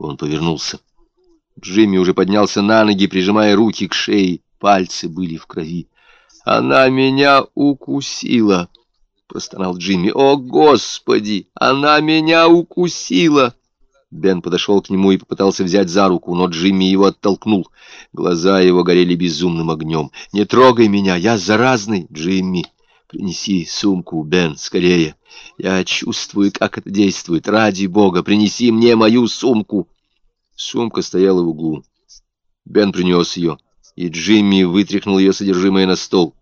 Он повернулся. Джимми уже поднялся на ноги, прижимая руки к шее. Пальцы были в крови. «Она меня укусила!» — простонал Джимми. «О, Господи! Она меня укусила!» Бен подошел к нему и попытался взять за руку, но Джимми его оттолкнул. Глаза его горели безумным огнем. «Не трогай меня, я заразный, Джимми!» «Принеси сумку, Бен, скорее! Я чувствую, как это действует. Ради бога, принеси мне мою сумку!» Сумка стояла в углу. Бен принес ее, и Джимми вытряхнул ее содержимое на стол.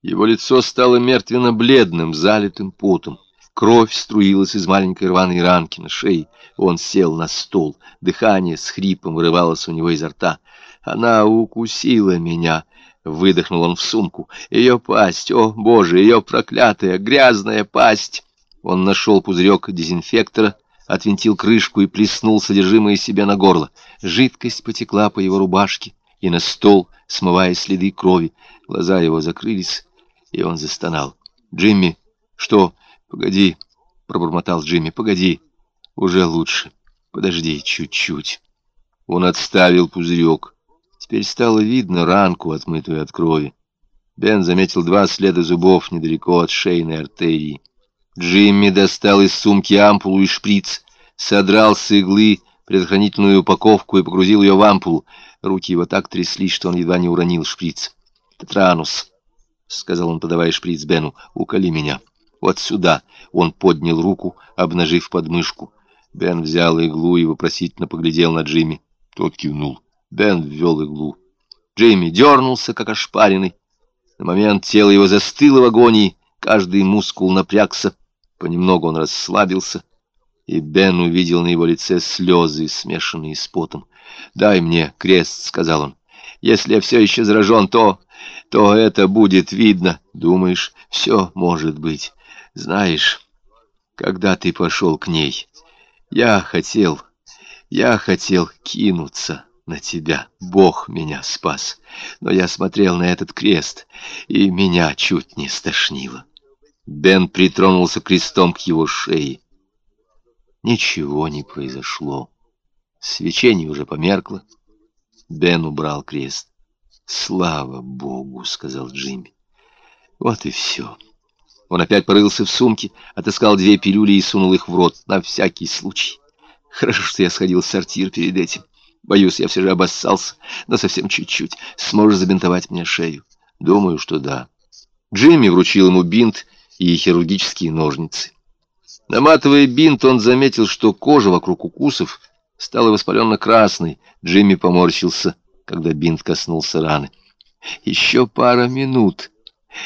Его лицо стало мертвенно-бледным, залитым потом. Кровь струилась из маленькой рваной ранки на шее. Он сел на стол. Дыхание с хрипом вырывалось у него изо рта. «Она укусила меня!» — выдохнул он в сумку. «Ее пасть! О, Боже, ее проклятая, грязная пасть!» Он нашел пузырек дезинфектора, отвинтил крышку и плеснул содержимое себе на горло. Жидкость потекла по его рубашке и на стол, смывая следы крови. Глаза его закрылись, и он застонал. «Джимми, что? Погоди!» — пробормотал Джимми. «Погоди! Уже лучше. Подожди чуть-чуть». Он отставил пузырек. Теперь стало видно ранку, отмытую от крови. Бен заметил два следа зубов недалеко от шейной артерии. Джимми достал из сумки ампулу и шприц, содрал с иглы предохранительную упаковку и погрузил ее в ампулу. Руки его так тряслись, что он едва не уронил шприц. «Тетранус», — сказал он, подавая шприц Бену, — «уколи меня». «Вот сюда!» — он поднял руку, обнажив подмышку. Бен взял иглу и вопросительно поглядел на Джимми. Тот кивнул. Бен ввел иглу. Джимми дернулся, как ошпаренный. На момент тело его застыло в агонии, каждый мускул напрягся. Понемногу он расслабился, и Бен увидел на его лице слезы, смешанные с потом. «Дай мне крест», — сказал он. «Если я все еще заражен, то... то это будет видно. Думаешь, все может быть. Знаешь, когда ты пошел к ней, я хотел... я хотел кинуться» на тебя. Бог меня спас. Но я смотрел на этот крест, и меня чуть не стошнило. Бен притронулся крестом к его шее. Ничего не произошло. Свечение уже померкло. Бен убрал крест. «Слава Богу!» — сказал Джимми. «Вот и все». Он опять порылся в сумке, отыскал две пилюли и сунул их в рот, на всякий случай. Хорошо, что я сходил в сортир перед этим. Боюсь, я все же обоссался, но совсем чуть-чуть. Сможешь забинтовать мне шею? Думаю, что да. Джимми вручил ему бинт и хирургические ножницы. Наматывая бинт, он заметил, что кожа вокруг укусов стала воспаленно-красной. Джимми поморщился, когда бинт коснулся раны. «Еще пара минут,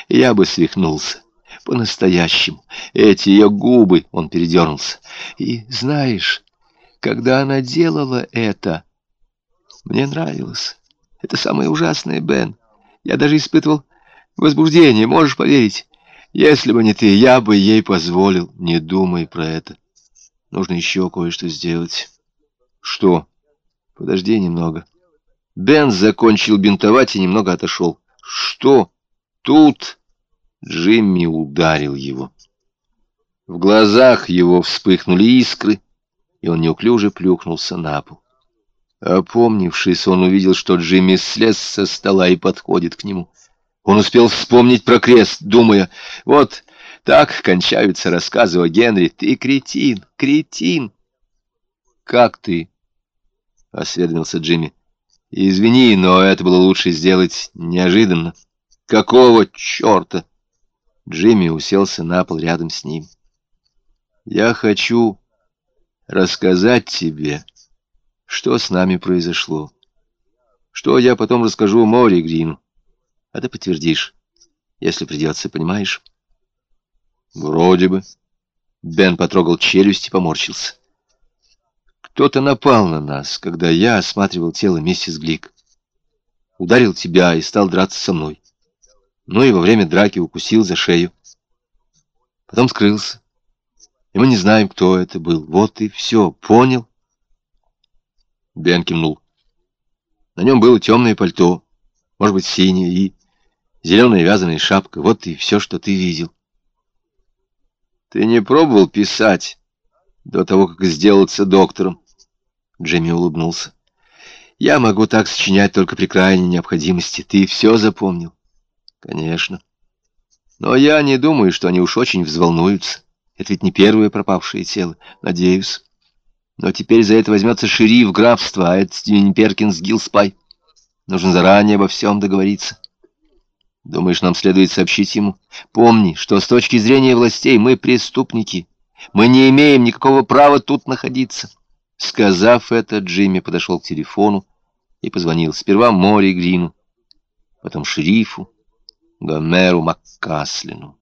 я бы свихнулся. По-настоящему. Эти ее губы...» — он передернулся. «И знаешь, когда она делала это, мне нравилось. Это самое ужасное, Бен. Я даже испытывал возбуждение, можешь поверить. Если бы не ты, я бы ей позволил. Не думай про это. Нужно еще кое-что сделать. Что? Подожди немного. Бен закончил бинтовать и немного отошел. Что? Тут Джимми ударил его. В глазах его вспыхнули искры, и он неуклюже плюхнулся на пол. Опомнившись, он увидел, что Джимми слез со стола и подходит к нему. Он успел вспомнить про крест, думая, вот так кончаются рассказы о Генри. Ты кретин, кретин. Как ты? — осведомился Джимми. Извини, но это было лучше сделать неожиданно. Какого черта? Джимми уселся на пол рядом с ним. Я хочу рассказать тебе, что с нами произошло. Что я потом расскажу Мори Грину а ты подтвердишь, если придется, понимаешь? Вроде бы. Бен потрогал челюсть и поморщился. Кто-то напал на нас, когда я осматривал тело миссис Глик. Ударил тебя и стал драться со мной. Ну и во время драки укусил за шею. Потом скрылся. И мы не знаем, кто это был. Вот и все. Понял? Бен кивнул. На нем было темное пальто, может быть, синее, и зеленая вязаная шапка. Вот и все, что ты видел. Ты не пробовал писать до того, как сделаться доктором? Джимми улыбнулся. «Я могу так сочинять только при крайней необходимости. Ты все запомнил?» «Конечно. Но я не думаю, что они уж очень взволнуются. Это ведь не первое пропавшее тело. Надеюсь. Но теперь за это возьмется шериф графства, а это Стивен Перкинс Гилспай. Нужно заранее обо всем договориться. Думаешь, нам следует сообщить ему? Помни, что с точки зрения властей мы преступники. Мы не имеем никакого права тут находиться. Сказав это, Джимми подошел к телефону и позвонил сперва Мори Грину, потом шерифу, Гомеру Маккаслину.